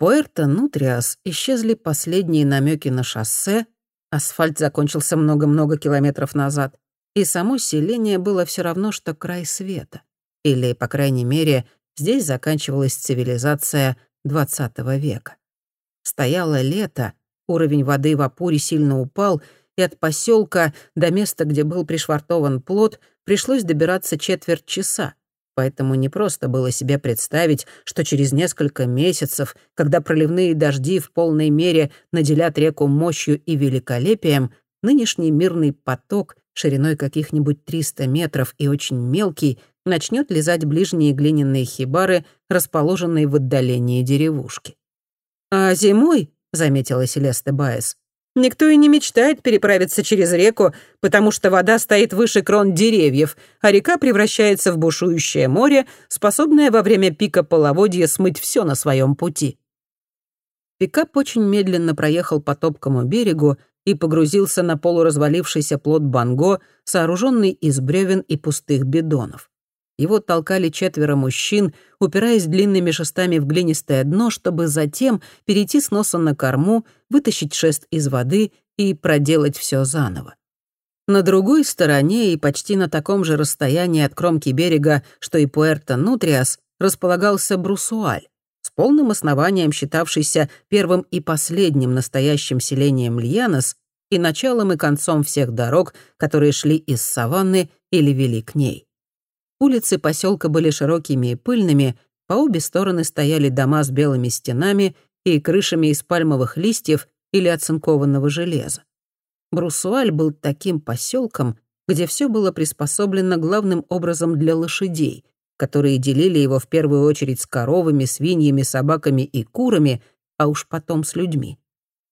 Пуэрто-Нутриас исчезли последние намеки на шоссе, асфальт закончился много-много километров назад, и само селение было все равно, что край света. Или, по крайней мере, здесь заканчивалась цивилизация XX века. Стояло лето, уровень воды в Апуре сильно упал, и от поселка до места, где был пришвартован плот, пришлось добираться четверть часа. Поэтому не просто было себе представить, что через несколько месяцев, когда проливные дожди в полной мере наделят реку мощью и великолепием, нынешний мирный поток, шириной каких-нибудь 300 метров и очень мелкий, начнет лизать ближние глиняные хибары, расположенные в отдалении деревушки. «А зимой», — заметила Селеста Баес, Никто и не мечтает переправиться через реку, потому что вода стоит выше крон деревьев, а река превращается в бушующее море, способное во время пика половодья смыть все на своем пути. Пикап очень медленно проехал по топкому берегу и погрузился на полуразвалившийся плот Банго, сооруженный из бревен и пустых бидонов. Его толкали четверо мужчин, упираясь длинными шестами в глинистое дно, чтобы затем перейти с носа на корму, вытащить шест из воды и проделать все заново. На другой стороне и почти на таком же расстоянии от кромки берега, что и Пуэрто-Нутриас, располагался Брусуаль, с полным основанием считавшийся первым и последним настоящим селением Льянос и началом и концом всех дорог, которые шли из саванны или вели к ней. Улицы поселка были широкими и пыльными, по обе стороны стояли дома с белыми стенами и крышами из пальмовых листьев или оцинкованного железа. Брусуаль был таким поселком, где все было приспособлено главным образом для лошадей, которые делили его в первую очередь с коровами, свиньями, собаками и курами, а уж потом с людьми.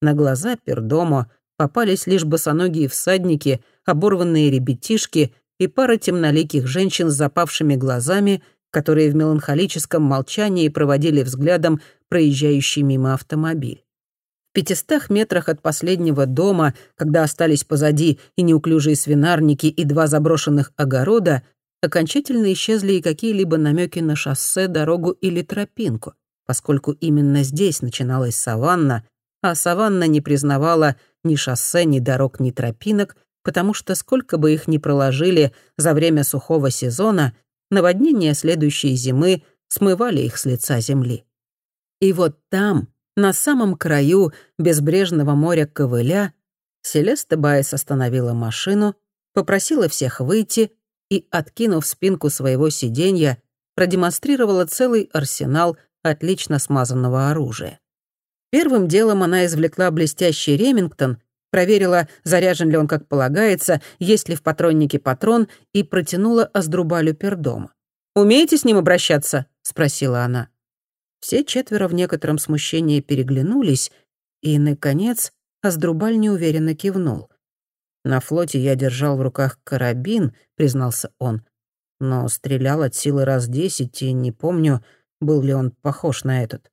На глаза Пердомо попались лишь босоногие всадники, оборванные ребятишки и пара темноликих женщин с запавшими глазами, которые в меланхолическом молчании проводили взглядом проезжающий мимо автомобиль. В пятистах метрах от последнего дома, когда остались позади и неуклюжие свинарники, и два заброшенных огорода, окончательно исчезли и какие-либо намеки на шоссе, дорогу или тропинку, поскольку именно здесь начиналась саванна, а саванна не признавала ни шоссе, ни дорог, ни тропинок, потому что сколько бы их ни проложили за время сухого сезона, наводнения следующей зимы смывали их с лица земли. И вот там, на самом краю безбрежного моря Ковыля, Селеста Байес остановила машину, попросила всех выйти и, откинув спинку своего сиденья, продемонстрировала целый арсенал отлично смазанного оружия. Первым делом она извлекла блестящий Ремингтон проверила, заряжен ли он как полагается, есть ли в патроннике патрон, и протянула Аздрубалю пердома. «Умеете с ним обращаться?» — спросила она. Все четверо в некотором смущении переглянулись, и, наконец, Аздрубаль неуверенно кивнул. «На флоте я держал в руках карабин», — признался он, «но стрелял от силы раз десять, и не помню, был ли он похож на этот».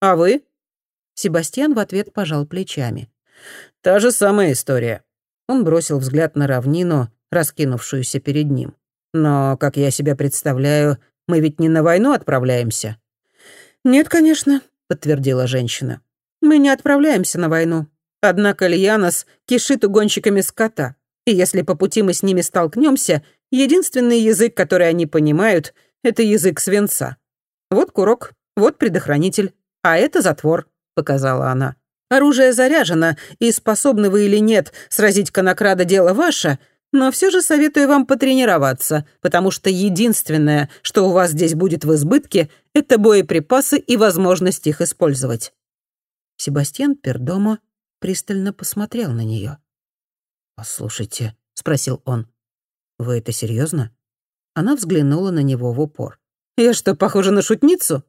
«А вы?» Себастьян в ответ пожал плечами. Та же самая история. Он бросил взгляд на равнину, раскинувшуюся перед ним. Но, как я себя представляю, мы ведь не на войну отправляемся. Нет, конечно, подтвердила женщина. Мы не отправляемся на войну. Однако Льянос кишит угонщиками скота. И если по пути мы с ними столкнемся, единственный язык, который они понимают, это язык свинца. Вот курок, вот предохранитель, а это затвор, показала она. Оружие заряжено, и способны вы или нет сразить конокрада дело ваше, но все же советую вам потренироваться, потому что единственное, что у вас здесь будет в избытке, это боеприпасы и возможность их использовать». Себастьян Пердомо пристально посмотрел на нее. «Послушайте», — спросил он, — «вы это серьезно? Она взглянула на него в упор. «Я что, похожа на шутницу?»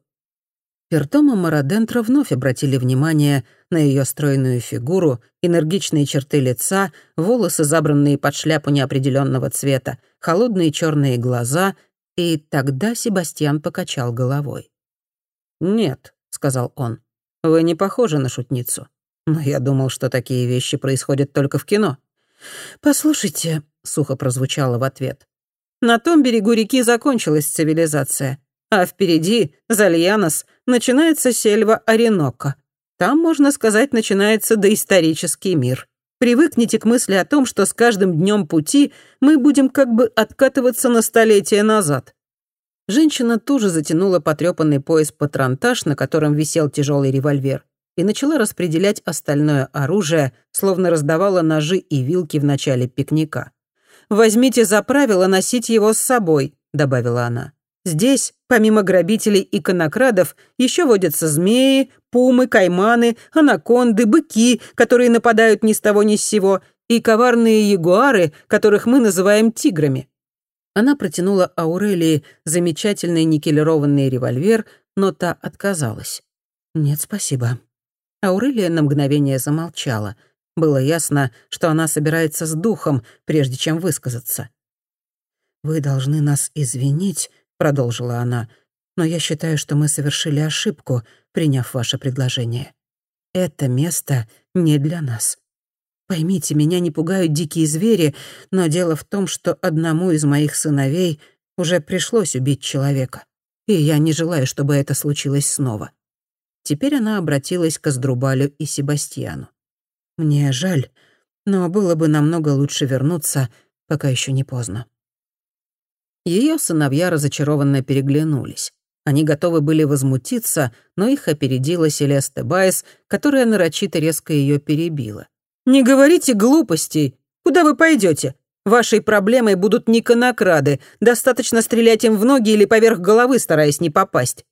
Пертома Марадентро вновь обратили внимание на ее стройную фигуру, энергичные черты лица, волосы, забранные под шляпу неопределенного цвета, холодные черные глаза, и тогда Себастьян покачал головой. «Нет», — сказал он, — «вы не похожи на шутницу. Но я думал, что такие вещи происходят только в кино». «Послушайте», — сухо прозвучало в ответ, — «на том берегу реки закончилась цивилизация. А впереди, за Льянос, начинается сельва Оренока. Там, можно сказать, начинается доисторический мир. Привыкните к мысли о том, что с каждым днем пути мы будем как бы откатываться на столетия назад. Женщина тоже затянула потрепанный пояс-патронтаж, на котором висел тяжелый револьвер, и начала распределять остальное оружие, словно раздавала ножи и вилки в начале пикника. «Возьмите за правило носить его с собой», — добавила она. Здесь, помимо грабителей и конокрадов, еще водятся змеи, пумы, кайманы, анаконды, быки, которые нападают ни с того ни с сего, и коварные ягуары, которых мы называем тиграми. Она протянула Аурелии замечательный никелированный револьвер, но та отказалась. «Нет, спасибо». Аурелия на мгновение замолчала. Было ясно, что она собирается с духом, прежде чем высказаться. «Вы должны нас извинить», продолжила она, но я считаю, что мы совершили ошибку, приняв ваше предложение. Это место не для нас. Поймите, меня не пугают дикие звери, но дело в том, что одному из моих сыновей уже пришлось убить человека, и я не желаю, чтобы это случилось снова. Теперь она обратилась к Аздрубалю и Себастьяну. «Мне жаль, но было бы намного лучше вернуться, пока еще не поздно». Ее сыновья разочарованно переглянулись. Они готовы были возмутиться, но их опередила Селеста Байес, которая нарочито резко ее перебила. «Не говорите глупостей! Куда вы пойдете? Вашей проблемой будут не конокрады. Достаточно стрелять им в ноги или поверх головы, стараясь не попасть».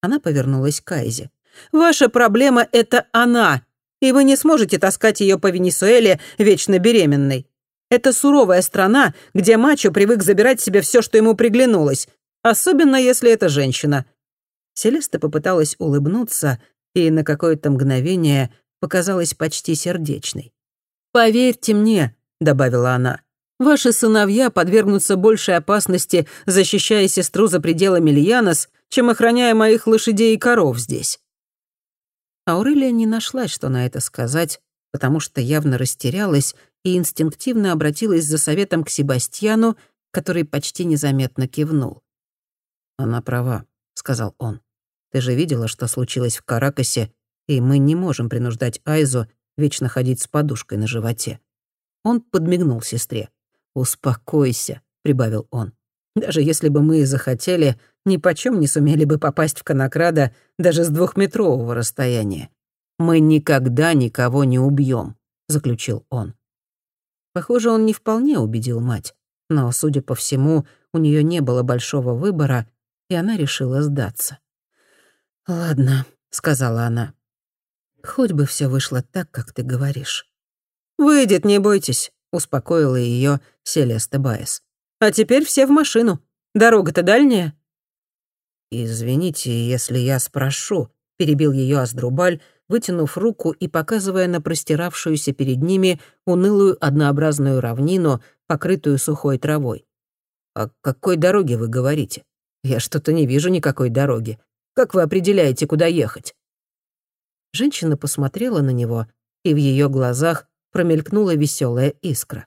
Она повернулась к Айзе. «Ваша проблема — это она, и вы не сможете таскать ее по Венесуэле вечно беременной. Это суровая страна, где мачо привык забирать себе все, что ему приглянулось, особенно если это женщина. Селеста попыталась улыбнуться и на какое-то мгновение показалась почти сердечной. «Поверьте мне», — добавила она, — «ваши сыновья подвергнутся большей опасности, защищая сестру за пределами Льянос, чем охраняя моих лошадей и коров здесь». Аурелия не нашла, что на это сказать, потому что явно растерялась и инстинктивно обратилась за советом к Себастьяну, который почти незаметно кивнул. «Она права», — сказал он. «Ты же видела, что случилось в Каракасе, и мы не можем принуждать Айзу вечно ходить с подушкой на животе». Он подмигнул сестре. «Успокойся», — прибавил он. «Даже если бы мы и захотели, ни почем не сумели бы попасть в Конокрада даже с двухметрового расстояния. Мы никогда никого не убьем», — заключил он. Похоже, он не вполне убедил мать, но, судя по всему, у нее не было большого выбора, и она решила сдаться. «Ладно», — сказала она. «Хоть бы все вышло так, как ты говоришь». «Выйдет, не бойтесь», — успокоила ее Селеста Байес. «А теперь все в машину. Дорога-то дальняя». «Извините, если я спрошу», — перебил ее Аздрубаль, вытянув руку и показывая на простиравшуюся перед ними унылую однообразную равнину, покрытую сухой травой. «О какой дороге вы говорите? Я что-то не вижу никакой дороги. Как вы определяете, куда ехать?» Женщина посмотрела на него, и в ее глазах промелькнула веселая искра.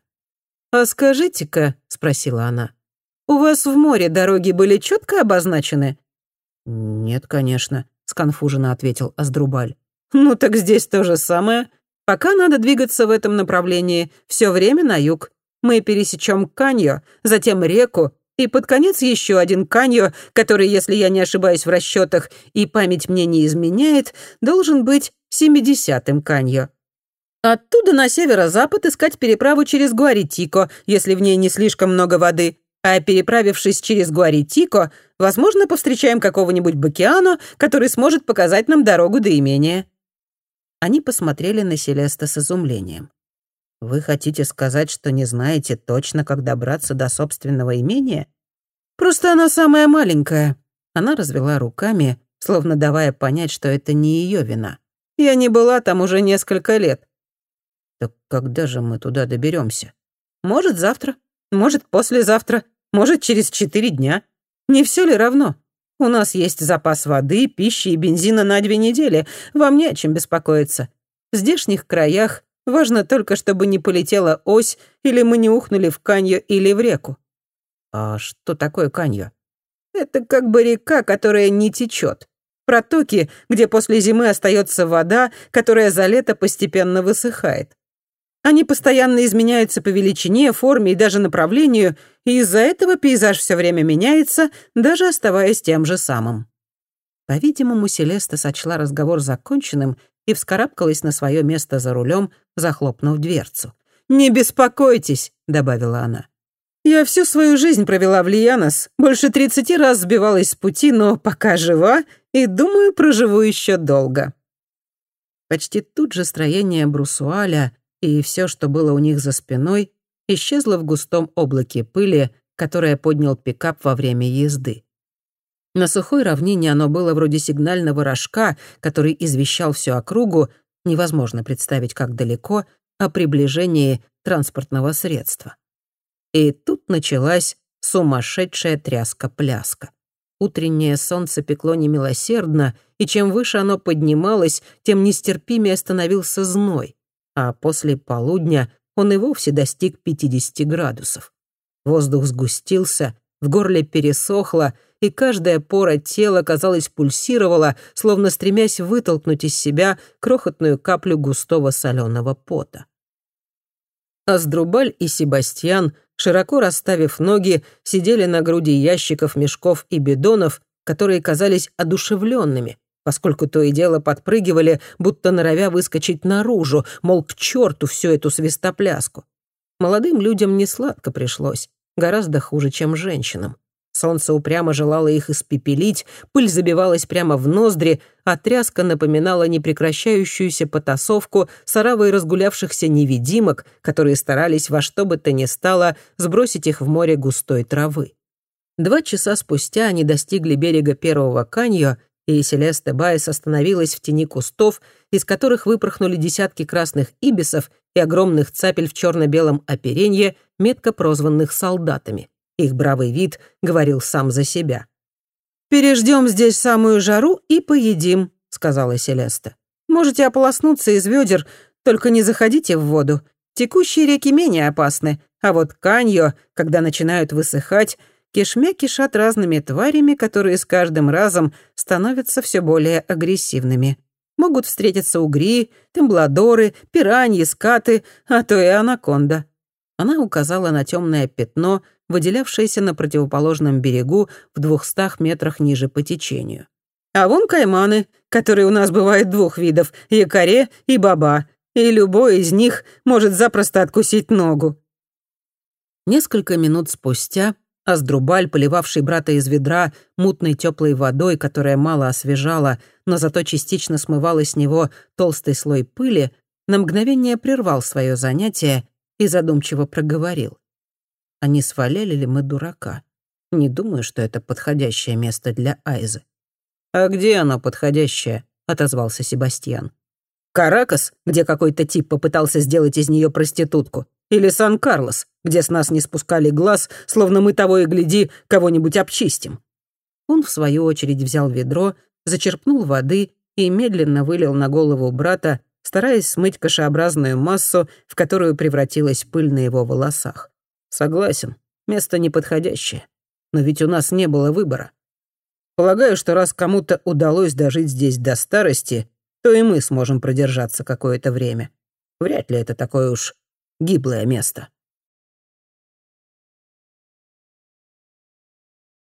«А скажите-ка», — спросила она, — «у вас в море дороги были четко обозначены?» «Нет, конечно», — сконфуженно ответил Аздрубаль. Ну так здесь то же самое. Пока надо двигаться в этом направлении, все время на юг. Мы пересечем Каньо, затем реку, и под конец еще один Каньо, который, если я не ошибаюсь в расчетах и память мне не изменяет, должен быть семидесятым Каньо. Оттуда на северо-запад искать переправу через Гуаритико, если в ней не слишком много воды. А переправившись через Гуаритико, возможно, повстречаем какого-нибудь Бакиано, который сможет показать нам дорогу до имения. Они посмотрели на Селеста с изумлением. «Вы хотите сказать, что не знаете точно, как добраться до собственного имения?» «Просто она самая маленькая». Она развела руками, словно давая понять, что это не ее вина. «Я не была там уже несколько лет». «Так когда же мы туда доберемся? «Может, завтра, может, послезавтра, может, через четыре дня. Не все ли равно?» У нас есть запас воды, пищи и бензина на две недели. Вам не о чем беспокоиться. В здешних краях важно только, чтобы не полетела ось или мы не ухнули в каньо или в реку». «А что такое каньо?» Это как бы река, которая не течет. Протоки, где после зимы остается вода, которая за лето постепенно высыхает. Они постоянно изменяются по величине, форме и даже направлению, и из-за этого пейзаж все время меняется, даже оставаясь тем же самым. По-видимому, Селеста сочла разговор законченным и вскарабкалась на свое место за рулем, захлопнув дверцу. «Не беспокойтесь», — добавила она. «Я всю свою жизнь провела в Лиянос, больше тридцати раз сбивалась с пути, но пока жива и, думаю, проживу еще долго». Почти тут же строение Брусуаля и все, что было у них за спиной, исчезло в густом облаке пыли, которое поднял пикап во время езды. На сухой равнине оно было вроде сигнального рожка, который извещал всю округу, невозможно представить, как далеко, о приближении транспортного средства. И тут началась сумасшедшая тряска-пляска. Утреннее солнце пекло немилосердно, и чем выше оно поднималось, тем нестерпимее становился зной а после полудня он и вовсе достиг 50 градусов. Воздух сгустился, в горле пересохло, и каждая пора тела, казалось, пульсировала, словно стремясь вытолкнуть из себя крохотную каплю густого соленого пота. Аздрубаль и Себастьян, широко расставив ноги, сидели на груди ящиков, мешков и бидонов, которые казались одушевленными, поскольку то и дело подпрыгивали, будто норовя выскочить наружу, мол, к черту всю эту свистопляску. Молодым людям не сладко пришлось, гораздо хуже, чем женщинам. Солнце упрямо желало их испепелить, пыль забивалась прямо в ноздри, а тряска напоминала непрекращающуюся потасовку с разгулявшихся невидимок, которые старались во что бы то ни стало сбросить их в море густой травы. Два часа спустя они достигли берега первого каньо и Селеста Байес остановилась в тени кустов, из которых выпорхнули десятки красных ибисов и огромных цапель в черно-белом оперенье, метко прозванных солдатами. Их бравый вид говорил сам за себя. «Переждем здесь самую жару и поедим», — сказала Селеста. «Можете ополоснуться из ведер, только не заходите в воду. Текущие реки менее опасны, а вот каньо, когда начинают высыхать, кишмя кишат разными тварями, которые с каждым разом становятся все более агрессивными. Могут встретиться угри, тембладоры, пираньи, скаты, а то и анаконда. Она указала на темное пятно, выделявшееся на противоположном берегу в двухстах метрах ниже по течению. А вон кайманы, которые у нас бывают двух видов — якоре и баба, и любой из них может запросто откусить ногу. Несколько минут спустя Аздрубаль, поливавший брата из ведра мутной теплой водой, которая мало освежала, но зато частично смывала с него толстый слой пыли, на мгновение прервал свое занятие и задумчиво проговорил. «А не сваляли ли мы дурака? Не думаю, что это подходящее место для Айзы». «А где оно подходящее?» — отозвался Себастьян. «Каракас, где какой-то тип попытался сделать из нее проститутку, или Сан-Карлос, где с нас не спускали глаз, словно мы того и гляди, кого-нибудь обчистим». Он, в свою очередь, взял ведро, зачерпнул воды и медленно вылил на голову брата, стараясь смыть кашеобразную массу, в которую превратилась пыль на его волосах. «Согласен, место неподходящее. Но ведь у нас не было выбора. Полагаю, что раз кому-то удалось дожить здесь до старости, то и мы сможем продержаться какое-то время. Вряд ли это такое уж гиблое место.